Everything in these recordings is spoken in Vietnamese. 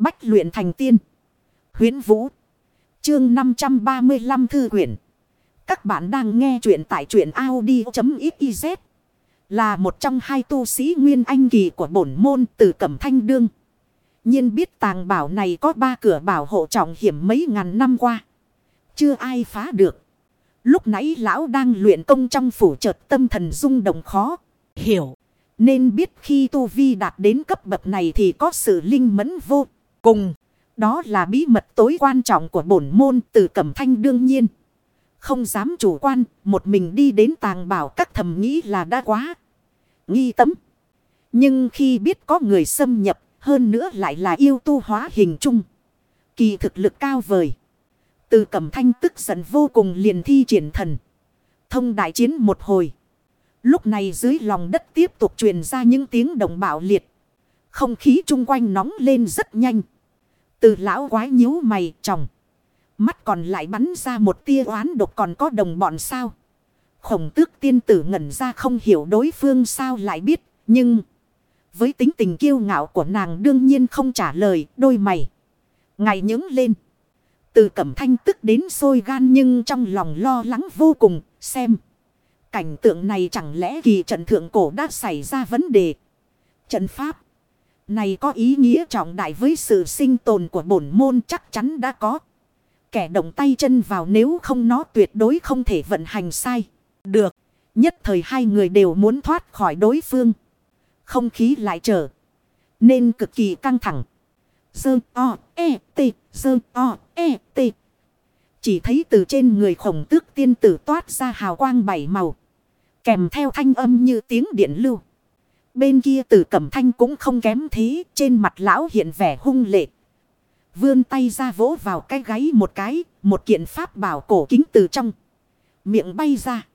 Bách luyện thành tiên. Huyến Vũ. Chương 535 Thư quyển. Các bạn đang nghe truyện tại truyện Audi.xyz. Là một trong hai tu sĩ nguyên anh kỳ của bổn môn từ Cẩm Thanh Đương. nhiên biết tàng bảo này có ba cửa bảo hộ trọng hiểm mấy ngàn năm qua. Chưa ai phá được. Lúc nãy lão đang luyện công trong phủ chợt tâm thần rung động khó. Hiểu. Nên biết khi tu vi đạt đến cấp bậc này thì có sự linh mẫn vô cùng. Đó là bí mật tối quan trọng của bổn môn từ cẩm thanh đương nhiên. Không dám chủ quan, một mình đi đến tàng bảo các thầm nghĩ là đã quá. Nghi tấm. Nhưng khi biết có người xâm nhập, hơn nữa lại là yêu tu hóa hình chung. Kỳ thực lực cao vời. Từ cẩm thanh tức giận vô cùng liền thi triển thần. Thông đại chiến một hồi. Lúc này dưới lòng đất tiếp tục truyền ra những tiếng động bạo liệt. Không khí chung quanh nóng lên rất nhanh. Từ lão quái nhíu mày chồng Mắt còn lại bắn ra một tia oán độc còn có đồng bọn sao. Khổng tước tiên tử ngẩn ra không hiểu đối phương sao lại biết. Nhưng với tính tình kiêu ngạo của nàng đương nhiên không trả lời, đôi mày. Ngày nhướng lên. Từ cẩm thanh tức đến sôi gan nhưng trong lòng lo lắng vô cùng, xem. Cảnh tượng này chẳng lẽ kỳ trận thượng cổ đã xảy ra vấn đề. Trận pháp này có ý nghĩa trọng đại với sự sinh tồn của bổn môn chắc chắn đã có. Kẻ động tay chân vào nếu không nó tuyệt đối không thể vận hành sai. Được. Nhất thời hai người đều muốn thoát khỏi đối phương. Không khí lại trở. Nên cực kỳ căng thẳng. Dơ, o e t. Dơ, o e t. Chỉ thấy từ trên người khổng tước tiên tử toát ra hào quang bảy màu. Kèm theo thanh âm như tiếng điện lưu. Bên kia tử cẩm thanh cũng không kém thế. Trên mặt lão hiện vẻ hung lệ. Vươn tay ra vỗ vào cái gáy một cái. Một kiện pháp bảo cổ kính từ trong. Miệng bay ra.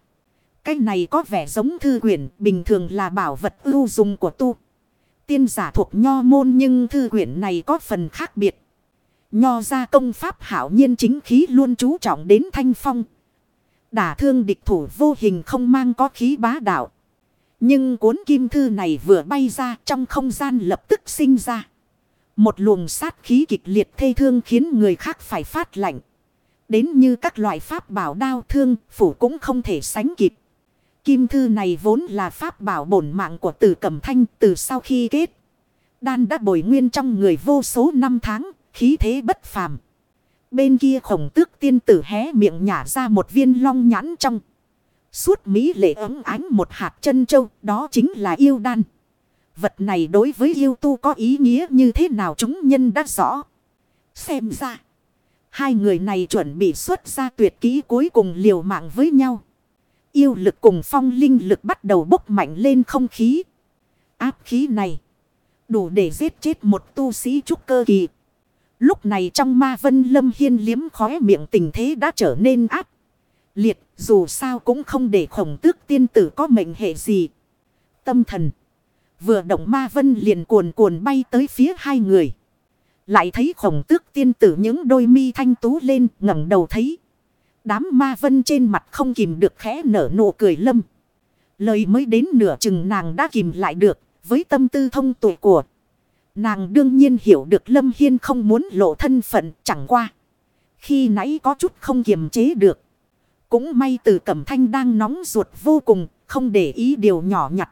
Cái này có vẻ giống thư quyển. Bình thường là bảo vật ưu dùng của tu. Tiên giả thuộc nho môn nhưng thư quyển này có phần khác biệt. Nho ra công pháp hảo nhiên chính khí luôn chú trọng đến thanh phong. Đả thương địch thủ vô hình không mang có khí bá đạo. Nhưng cuốn kim thư này vừa bay ra trong không gian lập tức sinh ra. Một luồng sát khí kịch liệt thê thương khiến người khác phải phát lạnh. Đến như các loại pháp bảo đao thương, phủ cũng không thể sánh kịp. Kim thư này vốn là pháp bảo bổn mạng của tử cẩm thanh từ sau khi kết. Đan đã bồi nguyên trong người vô số năm tháng, khí thế bất phàm. Bên kia khổng tước tiên tử hé miệng nhả ra một viên long nhãn trong. Suốt Mỹ lệ ấm ánh một hạt chân châu, đó chính là yêu đan. Vật này đối với yêu tu có ý nghĩa như thế nào chúng nhân đã rõ. Xem ra, hai người này chuẩn bị xuất ra tuyệt kỹ cuối cùng liều mạng với nhau. Yêu lực cùng phong linh lực bắt đầu bốc mạnh lên không khí. Áp khí này, đủ để giết chết một tu sĩ trúc cơ kỳ. Lúc này trong ma vân lâm hiên liếm khóe miệng tình thế đã trở nên áp. Liệt, dù sao cũng không để khổng tước tiên tử có mệnh hệ gì. Tâm thần. Vừa động ma vân liền cuồn cuồn bay tới phía hai người. Lại thấy khổng tước tiên tử những đôi mi thanh tú lên, ngẩng đầu thấy. Đám ma vân trên mặt không kìm được khẽ nở nụ cười lâm. Lời mới đến nửa chừng nàng đã kìm lại được, với tâm tư thông tuệ của. Nàng đương nhiên hiểu được Lâm Hiên không muốn lộ thân phận chẳng qua. Khi nãy có chút không kiềm chế được. Cũng may từ cẩm thanh đang nóng ruột vô cùng, không để ý điều nhỏ nhặt.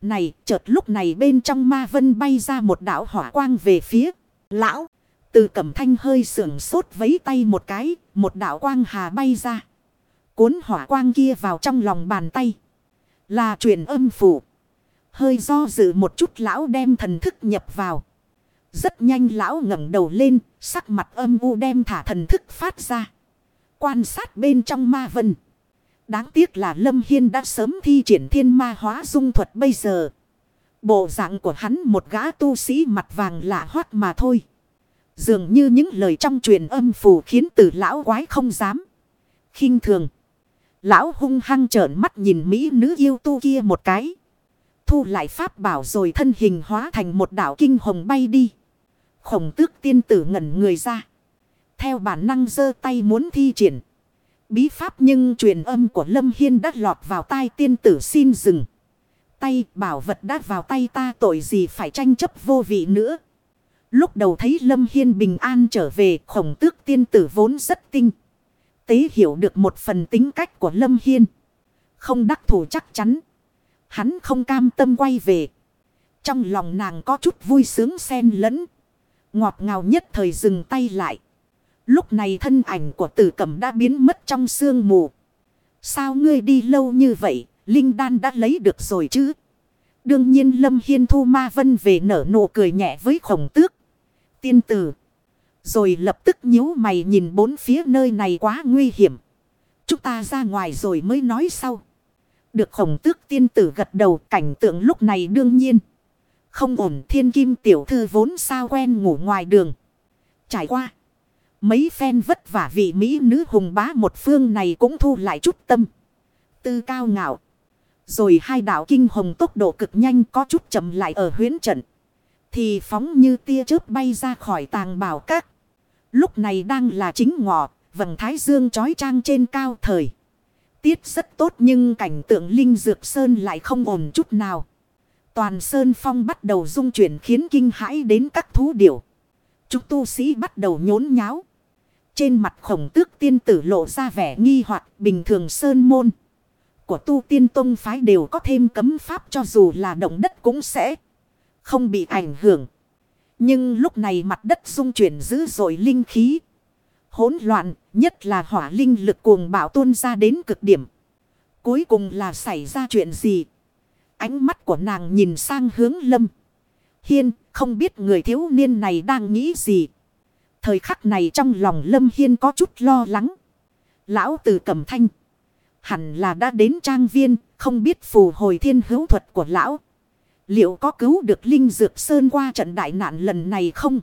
Này, chợt lúc này bên trong ma vân bay ra một đảo hỏa quang về phía. Lão, từ cẩm thanh hơi sưởng sốt vấy tay một cái, một đảo quang hà bay ra. Cuốn hỏa quang kia vào trong lòng bàn tay. Là truyền âm phủ. Hơi do dự một chút lão đem thần thức nhập vào. Rất nhanh lão ngẩng đầu lên, sắc mặt âm u đem thả thần thức phát ra. Quan sát bên trong ma vân. Đáng tiếc là Lâm Hiên đã sớm thi triển thiên ma hóa dung thuật bây giờ. Bộ dạng của hắn một gã tu sĩ mặt vàng lạ hoát mà thôi. Dường như những lời trong truyền âm phù khiến tử lão quái không dám. khinh thường. Lão hung hăng trợn mắt nhìn Mỹ nữ yêu tu kia một cái. Thu lại pháp bảo rồi thân hình hóa thành một đảo kinh hồng bay đi. Khổng tước tiên tử ngẩn người ra. Theo bản năng giơ tay muốn thi triển. Bí pháp nhưng truyền âm của Lâm Hiên đã lọt vào tai tiên tử xin dừng. Tay bảo vật đã vào tay ta tội gì phải tranh chấp vô vị nữa. Lúc đầu thấy Lâm Hiên bình an trở về, khổng tước tiên tử vốn rất tinh. Tế hiểu được một phần tính cách của Lâm Hiên. Không đắc thủ chắc chắn. Hắn không cam tâm quay về. Trong lòng nàng có chút vui sướng xen lẫn. Ngọt ngào nhất thời dừng tay lại. Lúc này thân ảnh của tử cẩm đã biến mất trong sương mù. Sao ngươi đi lâu như vậy, Linh Đan đã lấy được rồi chứ? Đương nhiên Lâm Hiên thu ma vân về nở nụ cười nhẹ với khổng tước. Tiên tử. Rồi lập tức nhíu mày nhìn bốn phía nơi này quá nguy hiểm. Chúng ta ra ngoài rồi mới nói sau. Được khổng tước tiên tử gật đầu cảnh tượng lúc này đương nhiên. Không ổn thiên kim tiểu thư vốn sao quen ngủ ngoài đường. Trải qua. Mấy phen vất vả vị Mỹ nữ hùng bá một phương này cũng thu lại chút tâm. Tư cao ngạo. Rồi hai đạo kinh hồng tốc độ cực nhanh có chút chậm lại ở huyến trận. Thì phóng như tia chớp bay ra khỏi tàng bảo các. Lúc này đang là chính ngọ, vầng thái dương trói trang trên cao thời. Tiết rất tốt nhưng cảnh tượng linh dược sơn lại không ổn chút nào. Toàn sơn phong bắt đầu rung chuyển khiến kinh hãi đến các thú điểu. Chúng tu sĩ bắt đầu nhốn nháo. Trên mặt khổng tước tiên tử lộ ra vẻ nghi hoặc bình thường sơn môn. Của tu tiên tông phái đều có thêm cấm pháp cho dù là động đất cũng sẽ không bị ảnh hưởng. Nhưng lúc này mặt đất rung chuyển dữ dội linh khí. Hỗn loạn, nhất là hỏa linh lực cuồng bạo tuôn ra đến cực điểm. Cuối cùng là xảy ra chuyện gì? Ánh mắt của nàng nhìn sang hướng lâm. Hiên, không biết người thiếu niên này đang nghĩ gì. Thời khắc này trong lòng lâm hiên có chút lo lắng. Lão từ cầm thanh. Hẳn là đã đến trang viên, không biết phù hồi thiên hữu thuật của lão. Liệu có cứu được Linh Dược Sơn qua trận đại nạn lần này không?